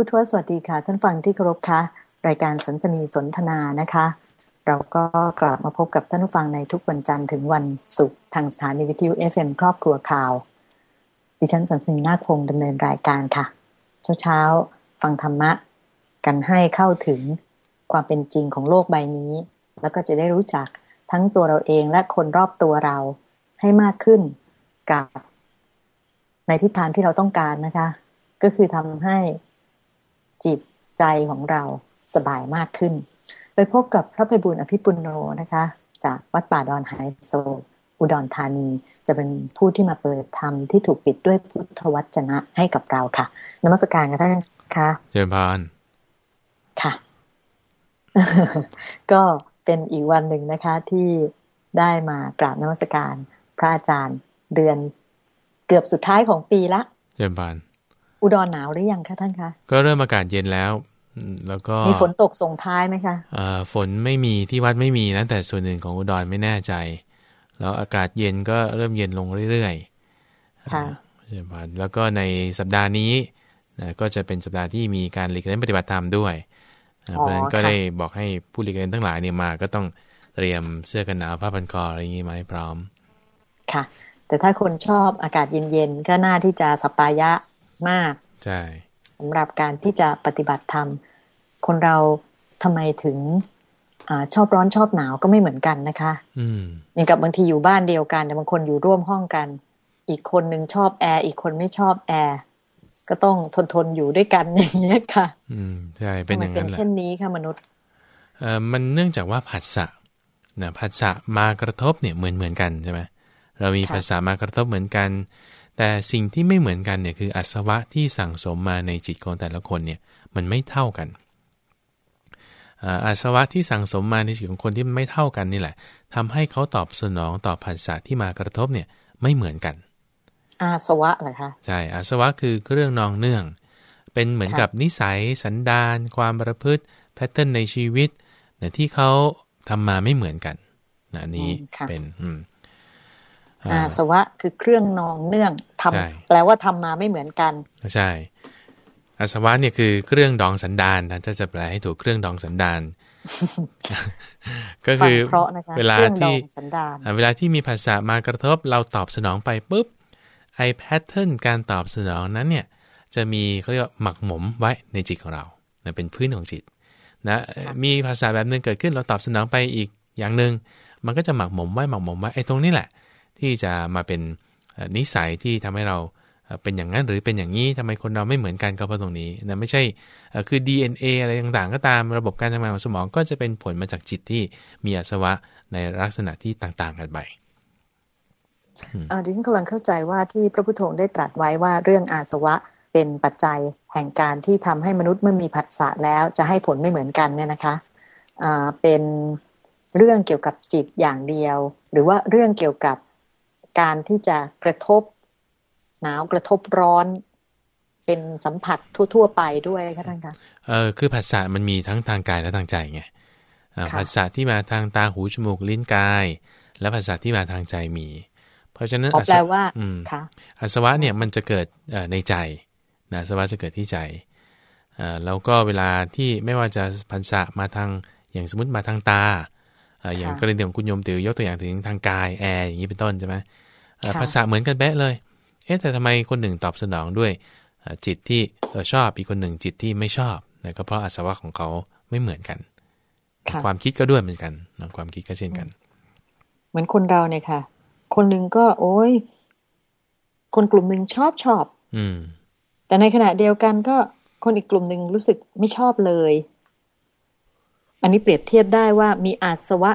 พุทธสวัสดีค่ะ ท่านฟังที่เคารพค่ะ รายการศันสนีย์สนทนานะคะ เราก็กลับมาพบกับท่านผู้ฟังในทุกวันจันทร์ถึงวันศุกร์ทางสถานีวิทยุ FM ครอบครัวข่าว ดิฉันศันสนีย์ นาคพงศ์ดำเนินรายการค่ะ เช้าเช้าฟังธรรมะ กันให้เข้าถึงความเป็นจริงของโลกใบนี้ แล้วก็จะได้รู้จักทั้งตัวเราเองและคนรอบตัวเราให้มากขึ้นกับในทิศทางที่เราต้องการนะคะ ก็คือทำให้ จิตใจของเราสบายมากขึ้น ไปพบกับพระภัยบุญอภิปุโนนะคะ จากวัดป่าดอนไฮโซ อุดรธานี จะเป็นผู้ที่มาเปิดธรรมที่ถูกปิดด้วยพุทธวจนะให้กับเราค่ะนมัสการกันท่านคะเจริญพานค่ะ ก็เป็นอีกวันหนึ่งนะคะที่ได้มากราบนมัสการพระอาจารย์เดือนเกือบสุดท้ายของปีละ เจริญพาน อุดรหนาวหรือยังคะท่านคะ ก็เริ่มอากาศเย็นแล้ว แล้วก็มีฝนตกส่งท้ายไหมคะอ่าฝนไม่มีที่วัดไม่มีนะแต่ส่วนหนึ่งของอุดรไม่แน่ใจ แล้วอากาศเย็นก็เริ่มเย็นลงเรื่อยๆค่ะใช่ไหมแล้วก็ในสัปดาห์นี้นะก็จะเป็นสัปดาห์ที่มีการหลีกเล่นปฏิบัติธรรมด้วย เพราะฉะนั้นก็ได้บอกให้ผู้หลีกเล่นทั้งหลายเนี่ยมาก็ต้องเตรียมเสื้อกันหนาวผ้าพันคออะไรอย่างนี้มาให้พร้อม ค่ะ แต่ถ้าคนชอบอากาศเย็นๆก็น่าที่จะสปายะ มากใช่สำหรับการที่จะปฏิบัติธรรม คนเราทำไมถึงอชอบร้อนชอบหนาวก็ไม่เหมือนกันนะคะ อืมอย่างกับบางทีอยู่บ้านเดียวกัน แต่บางคนอยู่ร่วมห้องกัน อีกคนหนึ่งชอบแอร์อีกคนไม่ชอบแอร์ก็ต้องทนทนอยู่ด้วยกันอย่างนี้ค่ะ อืมใช่เป็นอย่างนั้นแหละเป็นเช่นนี้ค่ะมนุษย์เอ่อมันเนื่องจากว่าผัสสะนะผัสสะมากระทบเนี่ยเหมือนเหมือนกันใช่ไหมเรามีผัสสะมากระทบเหมือนกัน แต่สิ่งที่ไม่เหมือนกันเนี่ยคืออัศวะที่สั่งสมมาในจิตของแต่ละคนเนี่ยมันไม่เท่ากันอาสวะที่สั่งสมมาในจิตของคนที่มันไม่เท่ากันนี่แหละทำให้เขาตอบสนองต่อผัสสะที่มากระทบเนี่ยไม่เหมือนกัน อาสวะเหรอคะใช่อาสวะคือเรื่องนองเนื่อง เป็นเหมือนกับนิสัยสันดาน ความประพฤติแพทเทิร์นในชีวิตนะที่เขาทำมาไม่เหมือนกันนะนี้เป็นอืม อาสวะคือเครื่องนองเนื่องทำแปลว่าทำมาไม่เหมือนกันใช่อาสวะเนี่ยคือเครื่องดองสันดานนะถ้าจะแปลให้ถูกเครื่องดองสันดาน ก็คือเวลาที่เวลาที่มีภาษามากระทบเราตอบสนองไปปุ๊บไอแพทเทิร์นการตอบสนองนั้นเนี่ย จะมีเขาเรียกว่าหมักหมมไว้ในจิตของเราเป็นพื้นของจิตนะมีภาษาแบบนึงเกิดขึ้นเราตอบสนองไปอีกอย่างหนึ่งมันก็จะหมักหมมไว้หมักหมมไว้ไอ้ตรงนี้แหละ ที่จะมาเป็นนิสัยที่ทำให้เราเป็นอย่างนั้นหรือเป็นอย่างนี้ทำไมคนเราไม่เหมือนกันก็เพราะตรงนี้นะไม่ใช่คือ DNA อะไรต่างๆ ก็ตามระบบการทำงานของสมองก็จะเป็นผลมาจากจิตที่มีอาสวะในลักษณะที่ต่างๆ กันไปอ่าดิฉันกำลังเข้าใจว่าที่พระพุทโธได้ตรัสไว้ว่าเรื่องอาสวะเป็นปัจจัยแห่งการที่ทำให้มนุษย์เมื่อมีผัสสะแล้วจะให้ผลไม่เหมือนกันเนี่ยนะคะเป็นเรื่องเกี่ยวกับจิตอย่างเดียว หรือว่าเรื่องเกี่ยวกับ การที่จะกระทบหนาวกระทบร้อน เป็นสัมผัสทั่ว ๆ ไปด้วยคะท่านคะเออคือภาษามันมีทั้งทางกายและทางใจไงภาษาที่มาทางตาหูจมูกลิ้นกาย และภาษาที่มาทางใจมี เพราะฉะนั้นแปลว่าอาสวะเนี่ยมันจะเกิดในใจนะสวะจะเกิดที่ใจแล้วก็เวลาที่ไม่ว่าจะพันษะมาทางอย่างสมมติมาทางตาอย่างกรณีของคุณโยมติวยกตัวอย่างถึงทางกายแอร์อย่างนี้เป็นต้นใช่ไหม ภาษาเหมือนกันแบ๊ะเลย เอ๊ะแต่ทำไมคนหนึ่งตอบสนองด้วยจิตที่ชอบอีกคนหนึ่งจิตที่ไม่ชอบนะก็เพราะอาสวะของเขาไม่เหมือนกัน ความคิดก็ด้วยเหมือนกันนะความคิดก็เช่นกัน เหมือนคนเราเนี่ยค่ะ คนหนึ่งก็ โอ้ยคนกลุ่มหนึ่งชอบชอบ อืม แต่ในขณะเดียวกันก็คนอีกกลุ่มหนึ่งรู้สึกไม่ชอบเลย อันนี้เปรียบเทียบได้ว่ามีอาสวะ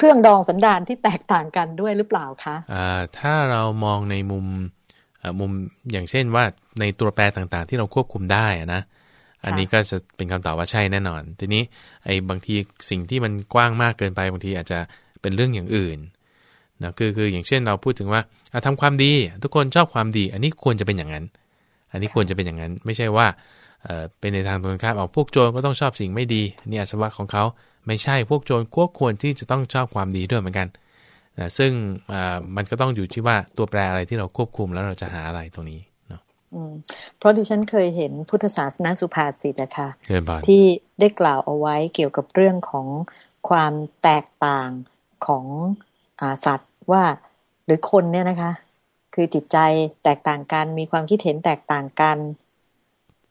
เครื่องดองสันดานที่แตกต่างกันด้วยหรือเปล่าคะอ่าถ้าเรามองในมุมมุมอย่างเช่นว่าในตัวแปรต่างๆ ที่เราควบคุมได้นะอันนี้ก็จะเป็นคำตอบว่าใช่แน่นอน ทีนี้ไอ้บางทีสิ่งที่มันกว้างมากเกินไปบางทีอาจจะเป็นเรื่องอย่างอื่นนะคือคืออย่างเช่นเราพูดถึงว่าทำความดี ทุกคนชอบความดี อันนี้ควรจะเป็นอย่างนั้น อันนี้ควรจะเป็นอย่างนั้น ไม่ใช่ว่าเป็นในทางตรงข้ามเอาพวกโจรก็ต้องชอบสิ่งไม่ดีนี่อาสวะของเขา ไม่ใช่พวกโจรก็ควรที่จะต้องชอบความดีด้วยเหมือนกันนะซึ่งมันก็ต้องอยู่ที่ว่าตัวแปรอะไรที่เราควบคุมแล้วเราจะหาอะไรตรงนี้เนาะเพราะดิฉันเคยเห็นพุทธศาสนาสุภาษิตนะคะที่ได้กล่าวเอาไว้เกี่ยวกับเรื่องของความแตกต่างของอสัตว์ว่าหรือคนเนี่ยนะคะ คือจิตใจแตกต่างกันมีความคิดเห็นแตกต่างกัน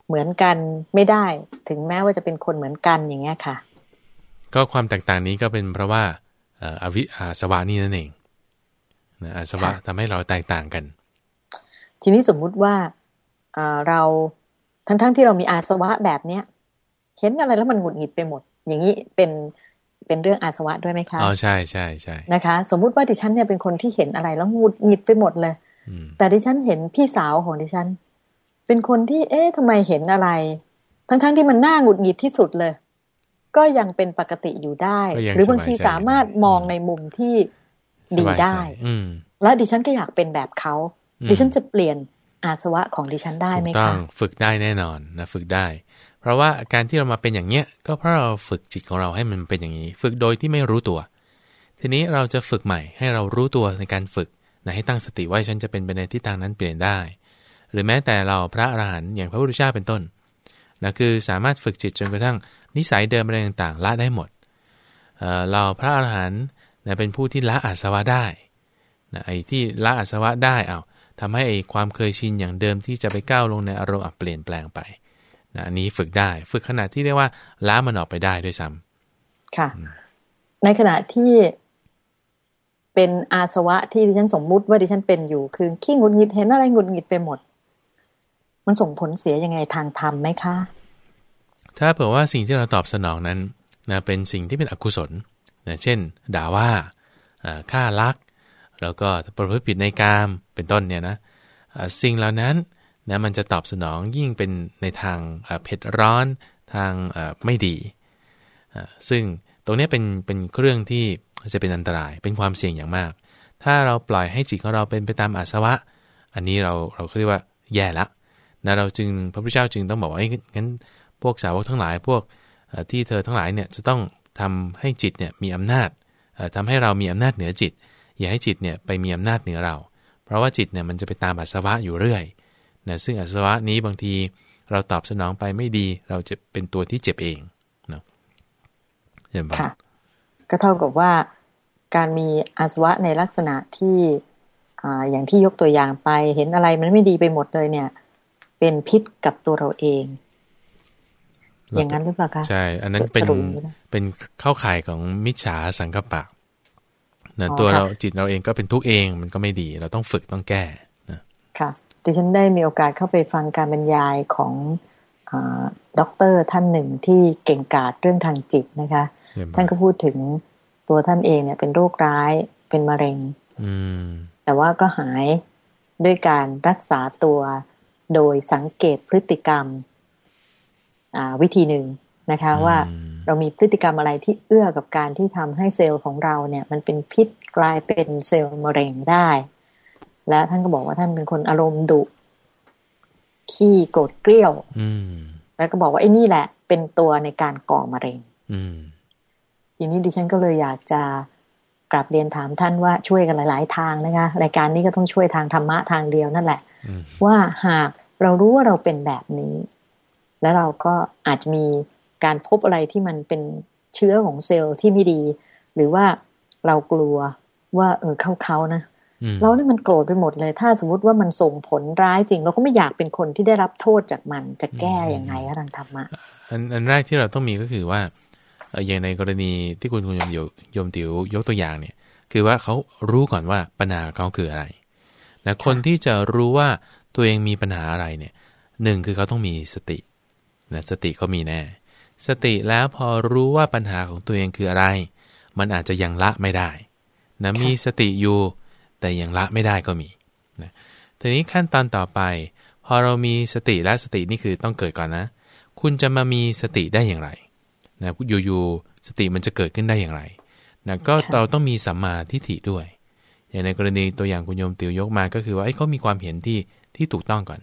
เหมือนกันไม่ได้ ถึงแม้ว่าจะเป็นคนเหมือนกันอย่างเงี้ยค่ะ ก็ความแตกต่างนี้ก็เป็นเพราะว่าอวิอาสวะนี่นั่นเองนะอาสวะทำให้เราแตกต่างกัน ทีนี้สมมุติว่าเราทั้งๆทที่เรามีอาสวะแบบเนี้ยเห็นอะไรแล้วมันหงุดหงิดไปหมด อย่างนี้เป็นเป็นเรื่องอาสวะด้วยไหมคะอ๋อใช่ใช่ใช่นะคะ สมมุติว่าดิฉันเนี่ยเป็นคนที่เห็นอะไรแล้วหงุดหงิดไปหมดเลยแต่ดิฉันเห็นพี่สาวของดิฉัน เป็นคนที่ เอ๊ะทำไมเห็นอะไร ทั้งๆทที่มันน่าหงุดหงิดที่สุดเลย ก็ยังเป็นปกติอยู่ได้ หรือบางทีสามารถมองในมุมที่ดีได้แล้วดิฉันก็อยากเป็นแบบเขา ดิฉันจะเปลี่ยนอาสวะของดิฉันได้ไหมคะต้องฝึกได้แน่นอนนะฝึกได้ เพราะว่าการที่เรามาเป็นอย่างเนี้ย ก็เพราะเราฝึกจิตของเราให้มันเป็นอย่างนี้ ฝึกโดยที่ไม่รู้ตัว ทีนี้เราจะฝึกใหม่ให้เรารู้ตัวในการฝึกนะให้ตั้งสติว่าฉันจะเป็นไปในที่ทางนั้นเปลี่ยนได้ หรือแม้แต่เราพระอรหันต์อย่างพระพุทธเจ้าเป็นต้น นะคือสามารถฝึกจิตจนกระทั่งนิสัยเดิมอะไรต่างๆละได้หมดเเราพระอรหันต์นะเป็นผู้ที่ละอาสวะได้นะไอ้ที่ละอาสวะได้เอาทำให้ความเคยชินอย่างเดิมที่จะไปก้าวลงในอารมณ์เปลี่ยนแปลงไปนะอันนี้ฝึกได้ฝึกขนาดที่เรียกว่าล้ามันออกไปได้ด้วยซ้ำค่ะ ในขณะที่เป็นอาสวะที่ดิฉันสมมุติว่าดิฉันเป็นอยู่คือขี้งุดหงิดเห็นอะไรงุดหงิดไปหมด มันส่งผลเสียยังไงทางธรรมไหมคะ ถ้าเผื่อว่าสิ่งที่เราตอบสนองนั้นนะเป็นสิ่งที่เป็นอกุศลนะเช่น ด่าว่าฆ่าลัก แล้วก็ประพฤติผิดในกามเป็นต้นเนี่ยนะสิ่งเหล่านั้นนะมันจะตอบสนองยิ่งเป็นในทางเผ็ดร้อนทางไม่ดี ซึ่งตรงนี้เป็นเป็นเครื่องที่จะเป็นอันตรายเป็นความเสี่ยงอย่างมาก ถ้าเราปล่อยให้จิตของเราเป็นไปตามอาสวะ อันนี้เราเราเรียกว่าแย่ละ นะเราจึงพระพุทธเจ้าจึงต้องบอกว่าไอ้งั้นพวกสาวกทั้งหลาย พวกที่เธอทั้งหลายเนี่ยจะต้องทำให้จิตเนี่ยมีอำนาจทำให้เรามีอำนาจเหนือจิต อย่าให้จิตเนี่ยไปมีอำนาจเหนือเรา เพราะว่าจิตเนี่ยมันจะไปตามอาสวะอยู่เรื่อยนะซึ่งอาสวะนี้บางทีเราตอบสนองไปไม่ดี เราจะเป็นตัวที่เจ็บเองเนาะเห็นปะก็เท่ากับว่าการมีอาสวะในลักษณะที่ออย่างที่ยกตัวอย่างไปเห็นอะไรมันไม่ดีไปหมดเลยเนี่ย เป็นพิษกับตัวเราเอง อย่างนั้นหรือเปล่าคะใช่ อันนั้นเป็นเป็นเข้าข่ายของมิจฉาสังกปะนะตัวเราจิตเราเองก็เป็นทุกข์เองมันก็ไม่ดี เราต้องฝึกต้องแก้นะค่ะดิฉันได้มีโอกาสเข้าไปฟังการบรรยายของด็อกเตอร์ท่านหนึ่งที่เก่งกาจเรื่องทางจิตนะคะ ท่านก็พูดถึงตัวท่านเองเนี่ยเป็นโรคร้ายเป็นมะเร็งแต่ว่าก็หายด้วยการรักษาตัว โดยสังเกตพฤติกรรมวิธีหนึ่งนะคะว่าเรามีพฤติกรรมอะไรที่เอื้อกับการที่ทำให้เซลล์ของเราเนี่ย มันเป็นพิษกลายเป็นเซลล์มะเร็งได้ และท่านก็บอกว่าท่านเป็นคนอารมณ์ดุขี้โกรธเกลี้ยวแล้วก็บอกว่าไอ้นี่แหละ เป็นตัวในการก่อมะเร็งทีนี้ดิฉันก็เลยอยากจะกลับเรียนถามท่านว่าช่วยกันหลาย ๆ ทางนะคะรายการนี้ก็ต้องช่วยทางธรรมะทางเดียวนั่นแหละ ว่าหาก เรารู้ว่าเราเป็นแบบนี้ แล้วเราก็อาจจะมีการพบอะไรที่มันเป็นเชื้อของเซลล์ที่ไม่ดี หรือว่าเรากลัวว่า เออเขาเขานะเราเนี่ยมันโกรธไปหมดเลย ถ้าสมมติว่ามันส่งผลร้ายจริง เราก็ไม่อยากเป็นคนที่ได้รับโทษจากมันจะแก้ยังไงทางธรรมะอันอันแรกที่เราต้องมีก็คือว่าอย่างในกรณีที่คุณคุณยมโยมติ๋วยกตัวอย่างเนี่ย คือว่าเขารู้ก่อนว่าปัญหาเขาคืออะไรนะคนที่จะรู้ว่า ตัวเองมีปัญหาอะไรเนี่ยหนึ่งคือเขาต้องมีสตินะสติเขามีแน่ สติแล้วพอรู้ว่าปัญหาของตัวเองคืออะไร มันอาจจะยังละไม่ได้นะมีสติอยู่แต่ยังละไม่ได้ก็มีนะทีนี้ขั้นตอนต่อไป พอเรามีสติและสตินี่คือต้องเกิดก่อนนะ คุณจะมามีสติได้อย่างไรนะอยู่ๆสติมันจะเกิดขึ้นได้อย่างไรนะก็เราต้องมีสัมมาทิฏฐิด้วย อย่างในกรณีตัวอย่างคุณโยมติวยกมาก็คือว่าเขามีความเห็นที่ ที่ถูกต้องก่อน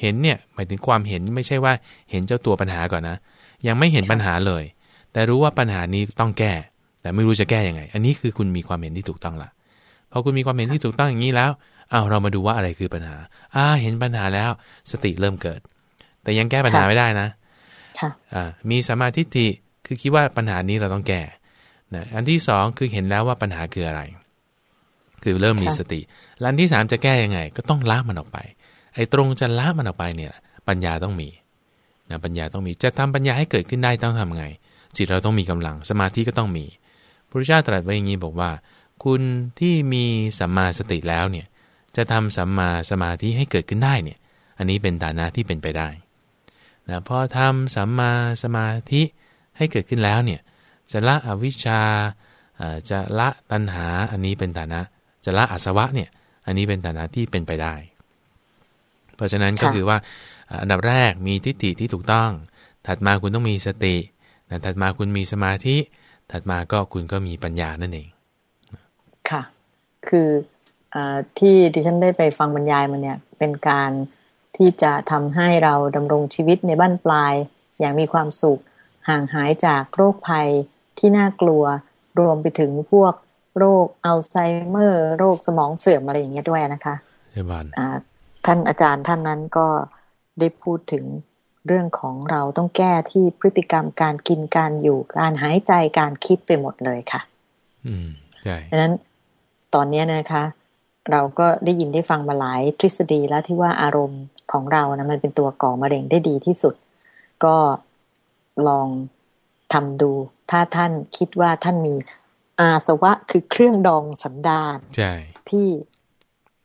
เห็นเนี่ยหมายถึงความเห็นไม่ใช่ว่าเห็นเจ้าตัวปัญหาก่อนนะ ยังไม่เห็นปัญหาเลย แต่รู้ว่าปัญหานี้ต้องแก้ แต่ไม่รู้จะแก้ยังไง อันนี้คือคุณมีความเห็นที่ถูกต้องละพอคุณมีความเห็นที่ถูกต้องอย่างนี้แล้วเอาเรามาดูว่าอะไรคือปัญหา อ่า เห็นปัญหาแล้ว สติเริ่มเกิด แต่ยังแก้ปัญหาไม่ได้นะค่ะอ่ามีสมาธิิคือคิดว่าปัญหานี้เราต้องแก้นะอันที่สองคือเห็นแล้วว่าปัญหาคืออะไร คือเริ่มมีสติอันที่สามจะแก้ยังไง ก็ต้องละมันออกไป ไอ้ตรงจะละมันออกไปเนี่ย ปัญญาต้องมีนะปัญญาต้องมีจะทำปัญญาให้เกิดขึ้นได้ต้องทำไง จิตเราต้องมีกำลังสมาธิก็ต้องมีพระพุทธเจ้าตรัสไว้อย่างนี้บอกว่า คุณที่มีสัมมาสติแล้วเนี่ยจะทำสัมมาสมาธิให้เกิดขึ้นได้เนี่ย อันนี้เป็นฐานะที่เป็นไปได้นะพอทำสัมมาสมาธิให้เกิดขึ้นแล้วเนี่ยจะละอวิชชาจะละตัณหาอันนี้เป็นฐานะ จะละอาสวะเนี่ย อันนี้เป็นฐานะที่เป็นไปได้ เพราะฉะนั้นก็คือว่าอันดับแรกมีทิฏฐิที่ถูกต้อง ถัดมาคุณต้องมีสติถัดมาคุณมีสมาธิ ถัดมาก็คุณก็มีปัญญานั่นเอง ค่ะ คืออที่ดิฉันได้ไปฟังบรรยายมันเนี่ย เป็นการที่จะทำให้เราดำรงชีวิตในบ้านปลาย อย่างมีความสุข ห่างหายจากโรคภัยที่น่ากลัว รวมไปถึงพวก โรคอัลไซเมอร์ โรคสมองเสื่อมอะไรอย่างเงี้ยด้วยนะคะท่านอาจารย์ท่านนั้นก็ได้พูดถึงเรื่องของเราต้องแก้ที่พฤติกรรมการกินการอยู่การหายใจการคิดไปหมดเลยค่ะ อืมใช่ดังนั้นตอนนี้นะคะ เราก็ได้ยินได้ฟังมาหลายทฤษฎีแล้วที่ว่าอารมณ์ของเรานะมันเป็นตัวก่อมะเร็งได้ดีที่สุด ก็ลองทำดู ถ้าท่านคิดว่าท่านมี อาสวะคือเครื่องดองสันดานที่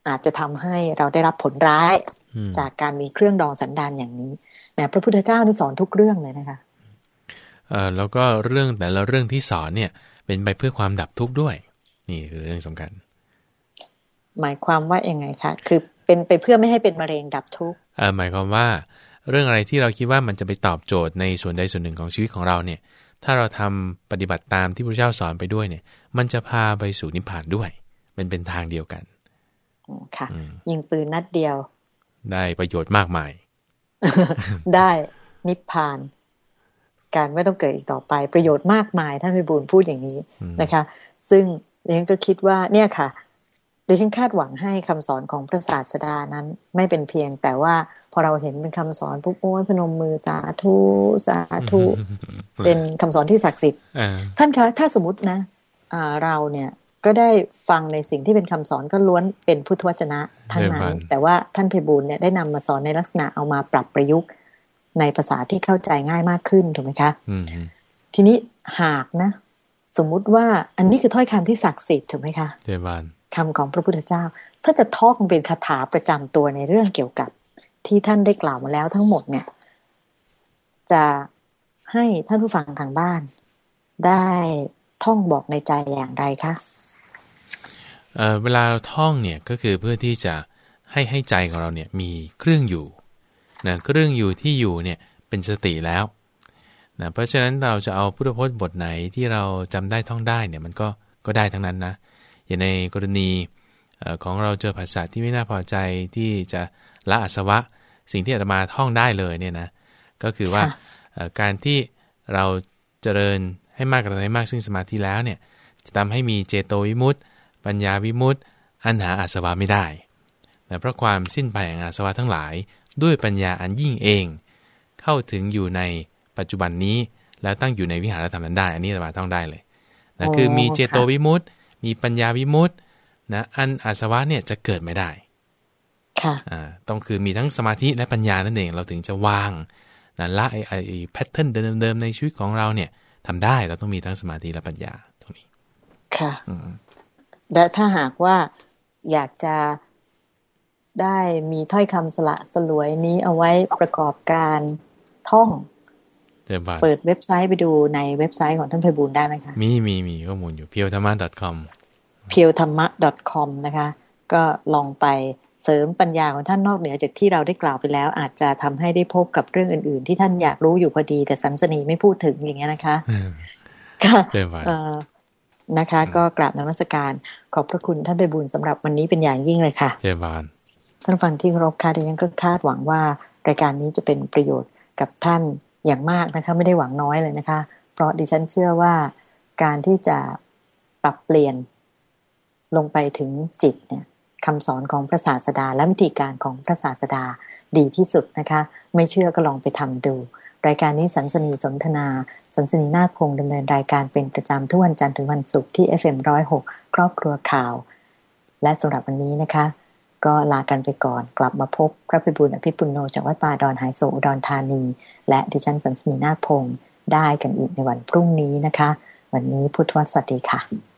อาจจะทำให้เราได้รับผลร้าย จากการมีเครื่องดองสันดานอย่างนี้แหมพระพุทธเจ้านี่สอนทุกเรื่องเลยนะคะเออแล้วก็เรื่องแต่ละเรื่องที่สอนเนี่ย เป็นไปเพื่อความดับทุกข์ด้วย นี่คือเรื่องสำคัญ หมายความว่ายังไงคะคือเป็นไปเพื่อไม่ให้เป็นมะเร็งดับทุกข์เออหมายความว่า เรื่องอะไรที่เราคิดว่ามันจะไปตอบโจทย์ในส่วนใดส่วนหนึ่งของชีวิตของเราเนี่ย ถ้าเราทำปฏิบัติตามที่พระเจ้าสอนไปด้วยเนี่ย มันจะพาไปสู่นิพพานด้วย มันเป็นทางเดียวกันค่ะ ยิงปืนนัดเดียว ได้ประโยชน์มากมาย ได้นิพพาน การไม่ต้องเกิดอีกต่อไปประโยชน์มากมายท่านพิบูลพูดอย่างนี้นะคะ ซึ่งดิฉันก็คิดว่าเนี่ยค่ะ ดิฉันคาดหวังให้คำสอนของพระศาสดานั้น ไม่เป็นเพียง แต่ว่าพอเราเห็นเป็นคำสอนปุ๊บโอ้ยพนมมือสาธุสาธุเป็นคำสอนที่ศักดิ์สิทธิ์ท่านคะถ้าสมมตินะเราเนี่ยก็ได้ฟังในสิ่งที่เป็นคำสอนก็ล้วนเป็นพุทธวจนะทั้งนั้นแต่ว่าท่านเพบูลเนี่ยได้นำมาสอนในลักษณะเอามาปรับประยุกต์ในภาษาที่เข้าใจง่ายมากขึ้นถูกไหมคะทีนี้หากนะ สมมุติว่าอันนี้คือถ้อยคำที่ศักดิ์สิทธิ์ถูกไหมคะเจบาน คำของพระพุทธเจ้าถ้าจะท่องเป็นคาถาประจำตัวในเรื่องเกี่ยวกับ ที่ท่านได้กล่าวมาแล้วทั้งหมดเนี่ย จะให้ท่านผู้ฟังทางบ้าน ได้ท่องบอกในใจอย่างไรคะเเวลาเราท่องเนี่ยก็คือเพื่อที่จะให้ให้ใจของเราเนี่ยมีเครื่องอยู่นะเครื่องอยู่ที่อยู่เนี่ยเป็นสติแล้วนะเพราะฉะนั้นเราจะเอาพุทธพจน์บทไหนที่เราจำได้ท่องได้เนี่ยมันก็ก็ได้ทั้งนั้นนะ อย่างในกรณีของเราเจอภาษาที่ไม่น่าพอใจที่จะละอสวะ สิ่งที่อาตมาท่องได้เลยเนี่ยนะก็คือว่าการที่เราเจริญให้มากกระทำให้มากซึ่งสมาธิแล้วเนี่ยจะทำให้มีเจโตวิมุตต์ปัญญาวิมุตต์อันหาอาสวะไม่ได้แต่เพราะความสิ้นไปแห่งอาสวะทั้งหลาย ด้วยปัญญาอันยิ่งเอง เข้าถึงอยู่ในปัจจุบันนี้ แล้วตั้งอยู่ในวิหารธรรมนั้นได้ อันนี้เราต้องได้เลยนะคือมีเจโตวิมุตต์ มีปัญญาวิมุตต์นะอันอาสวะเนี่ยจะเกิดไม่ได้ ค่ะอ่าต้องคือมีทั้งสมาธิและปัญญานั่นเองเราถึงจะวางนะละไอ้ไอ้แพทเทิร์นเดิมๆในชีวิตของเราเนี่ยทำได้เราต้องมีทั้งสมาธิและปัญญาตรงนี้ ค่ะและถ้าหากว่าอยากจะได้มีถ้อยคำสละสลวยนี้เอาไว้ประกอบการท่อง เปิดเว็บไซต์ไปดูในเว็บไซต์ของท่านไพบูลได้ไหมคะ มีมีมีข้อมูลอยู่เพียวธรรมะ .com เพียวธรรมะ .com นะคะ ก็ลองไปเสริมปัญญาของท่านนอกเหนือจากที่เราได้กล่าวไปแล้ว อาจจะทำให้ได้พบกับเรื่องอื่น ๆ ที่ท่านอยากรู้อยู่พอดี แต่สันสนีไม่พูดถึงอย่างเงี้ยนะคะค่ะนะคะ ก็กราบนมัสการ ขอบพระคุณท่านไปบุญสำหรับวันนี้เป็นอย่างยิ่งเลยค่ะเจบานท่านฟังที่เคารพค่ะดิฉันก็คาดหวังว่ารายการนี้จะเป็นประโยชน์กับท่าน อย่างมากนะคะ ไม่ได้หวังน้อยเลยนะคะ เพราะดิฉันเชื่อว่าการที่จะปรับเปลี่ยนลงไปถึงจิตเนี่ยคำสอนของพระศาสดา และวิธีการของพระศาสดาดีที่สุดนะคะ ไม่เชื่อก็ลองไปทำดู รายการนี้สัมสนีสนทนา สัมสนีนาคพงดำเนินรายการเป็นประจำทุกวันจันทร์ถึงวันศุกร์ที่ FM106 ครอบครัวข่าว และสำหรับวันนี้นะคะ ก็ลากันไปก่อน กลับมาพบพระพิบูลอภิปุโนจากวัดป่าดอนหายโศอุดรธานี และดิฉันสันสนีนาคพงได้กันอีกในวันพรุ่งนี้นะคะ วันนี้พุทธวสวัสดีค่ะ